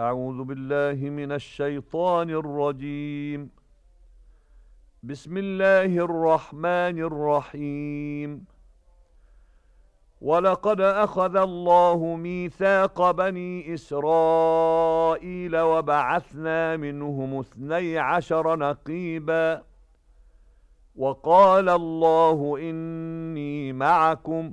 أعوذ بالله من الشيطان الرجيم. بسم الله الرحمن الرحيم. وَلَقَدْ أَخَذَ اللَّهُ مِيثَاقَ بَنِي إِسْرَائِيلَ وَبَعَثْنَا مِنْهُمُ اثْنَيْ عَشَرَ نَقِيبًا. وَقَالَ اللَّهُ إِنِّي مَعَكُمْ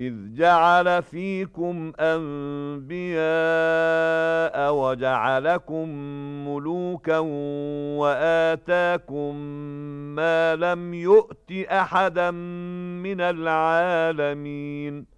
إذ جعل فيكم أنبياء وجعلكم ملوكا وآتاكم ما لم يؤت أحدا من العالمين.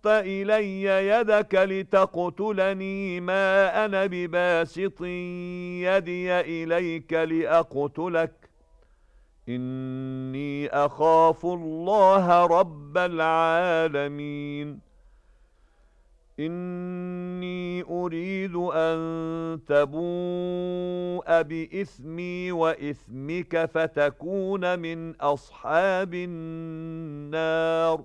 بسطت إلي يدك لتقتلني ما أنا بباسط يدي إليك لأقتلك. إني أخاف الله رب العالمين. إني أريد أن تبوء بإثمي وإثمك فتكون من أصحاب النار.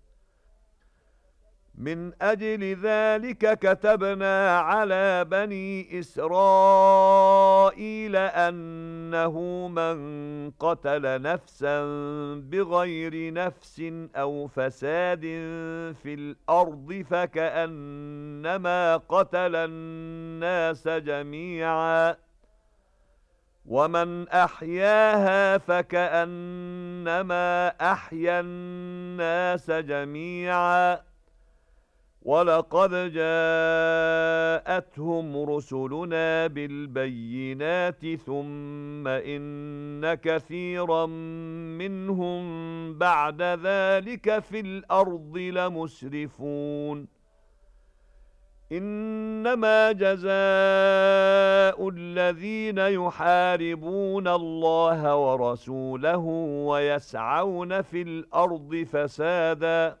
من أجل ذلك كتبنا على بني إسرائيل أنه من قتل نفسا بغير نفس أو فساد في الأرض فكأنما قتل الناس جميعا ومن أحياها فكأنما أحيا الناس جميعا وَلَقَدْ جَاءَتْهُمْ رُسُلُنَا بِالْبَيِّنَاتِ ثُمَّ إِنَّ كَثِيرًا مِنْهُمْ بَعْدَ ذَلِكَ فِي الْأَرْضِ لَمُسْرِفُونَ إِنَّمَا جَزَاءُ الَّذِينَ يُحَارِبُونَ اللَّهَ وَرَسُولَهُ وَيَسْعَوْنَ فِي الْأَرْضِ فَسَادًا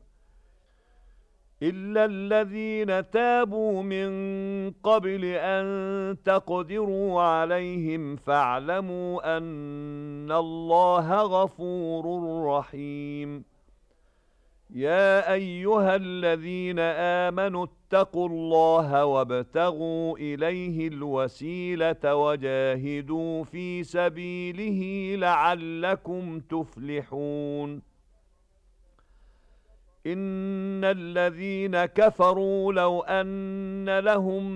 إِلَّا الَّذِينَ تَابُوا مِن قَبْلِ أَن تَقْدِرُوا عَلَيْهِمْ فَاعْلَمُوا أَنَّ اللَّهَ غَفُورٌ رَّحِيمٌ. يَا أَيُّهَا الَّذِينَ آمَنُوا اتَّقُوا اللَّهَ وَابْتَغُوا إِلَيْهِ الْوَسِيلَةَ وَجَاهِدُوا فِي سَبِيلِهِ لَعَلَّكُمْ تُفْلِحُونَ. إِنَّ الَّذِينَ كَفَرُوا لَوْ أَنَّ لَهُم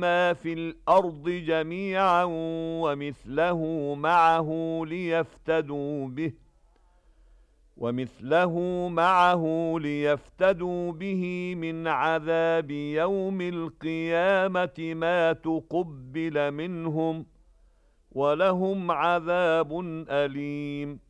مَّا فِي الْأَرْضِ جَمِيعًا وَمِثْلَهُ مَعَهُ لِيَفْتَدُوا بِهِ وَمِثْلَهُ مَعَهُ لِيَفْتَدُوا بِهِ مِنْ عَذَابِ يَوْمِ الْقِيَامَةِ مَا تُقُبِّلَ مِنْهُمْ وَلَهُمْ عَذَابٌ أَلِيمٌ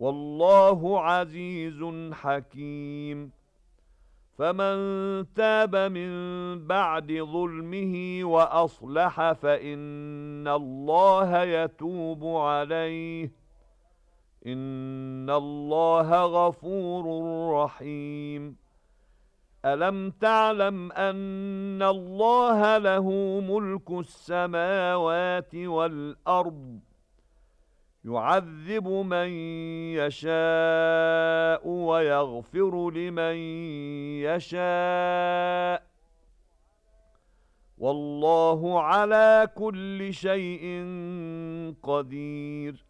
والله عزيز حكيم. فمن تاب من بعد ظلمه وأصلح فإن الله يتوب عليه. إن الله غفور رحيم. ألم تعلم أن الله له ملك السماوات والأرض يعذب من يشاء ويغفر لمن يشاء. والله على كل شيء قدير.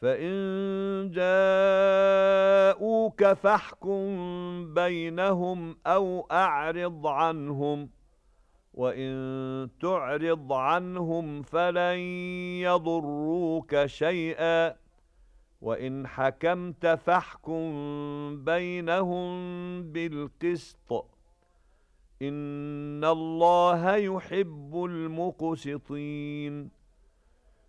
فَإِن جَاءُوكَ فَاحْكُم بَيْنَهُمْ أَوْ أَعْرِضْ عَنْهُمْ وَإِن تُعْرِضْ عَنْهُمْ فَلَن يَضُرُّوكَ شَيْئًا وَإِنْ حَكَمْتَ فَاحْكُم بَيْنَهُم بِالْقِسْطِ إِنَّ اللَّهَ يُحِبُّ الْمُقْسِطِينَ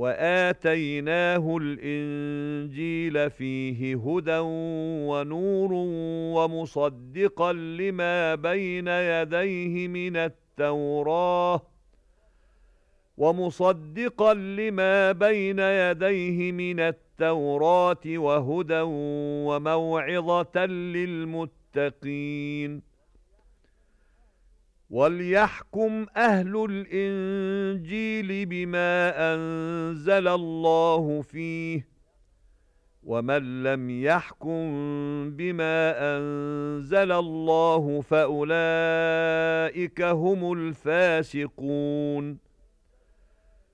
وَآتَيْنَاهُ الْإِنْجِيلَ فِيهِ هُدًى وَنُورٌ وَمُصَدِّقًا لِمَا بَيْنَ يَدَيْهِ مِنَ التَّوْرَاةِ وَمُصَدِّقًا لِمَا بَيْنَ يَدَيْهِ مِنَ التَّوْرَاةِ وَهُدًى وَمَوْعِظَةً لِلْمُتَّقِينَ وَلْيَحْكُمْ أَهْلُ الْإِنْجِيلِ بِمَا أَنزَلَ اللَّهُ فِيهِ وَمَن لَّمْ يَحْكُم بِمَا أَنزَلَ اللَّهُ فَأُولَئِكَ هُمُ الْفَاسِقُونَ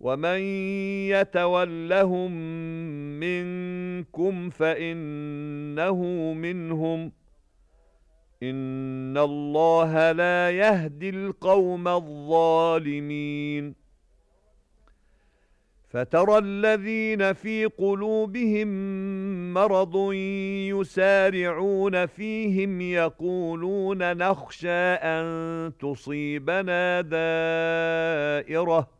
وَمَن يَتَوَلَّهُم مِّنكُمْ فَإِنَّهُ مِنْهُمْ إِنَّ اللَّهَ لَا يَهْدِي الْقَوْمَ الظَّالِمِينَ فَتَرَى الَّذِينَ فِي قُلُوبِهِم مَّرَضٌ يُسَارِعُونَ فِيهِمْ يَقُولُونَ نَخْشَىٰ أَن تُصِيبَنَا دَائِرَةٌ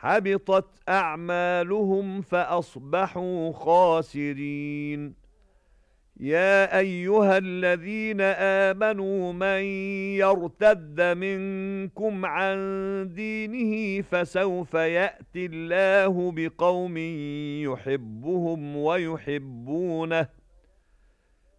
حَبِطَتْ أَعْمَالُهُمْ فَأَصْبَحُوا خَاسِرِينَ. يَا أَيُّهَا الَّذِينَ آمَنُوا مَن يَرْتَدَّ مِنكُمْ عَن دِينِهِ فَسَوْفَ يَأْتِي اللَّهُ بِقَوْمٍ يُحِبُّهُمْ وَيُحِبُّونَهُ.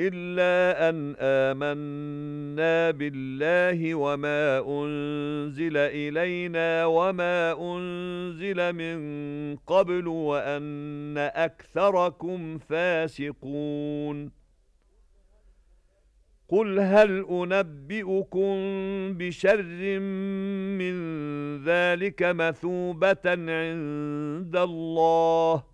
إِلَّا أَن آمَنَّا بِاللَّهِ وَمَا أُنْزِلَ إِلَيْنَا وَمَا أُنْزِلَ مِنْ قَبْلُ وَأَنَّ أَكْثَرَكُمْ فَاسِقُونَ. قُلْ هَلْ أُنَبِّئُكُم بِشَرٍّ مِّن ذَلِكَ مَثُوبَةً عِندَ اللَّهِ؟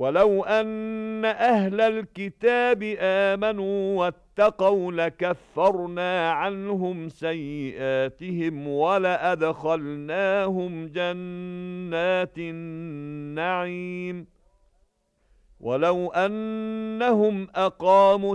وَلَوْ أَنَّ أَهْلَ الْكِتَابِ آمَنُوا وَاتَّقَوْا لَكَفَّرْنَا عَنْهُمْ سَيِّئَاتِهِمْ وَلَأَدْخَلْنَاهُمْ جَنَّاتِ النَّعِيمِ وَلَوْ أَنَّهُمْ أَقَامُوا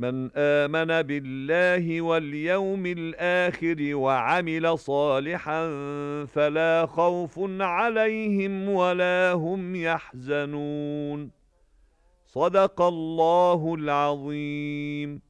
مَنْ آمَنَ بِاللَّهِ وَالْيَوْمِ الْآخِرِ وَعَمِلَ صَالِحًا فَلَا خَوْفٌ عَلَيْهِمْ وَلَا هُمْ يَحْزَنُونَ. صَدَقَ اللَّهُ الْعَظِيمُ.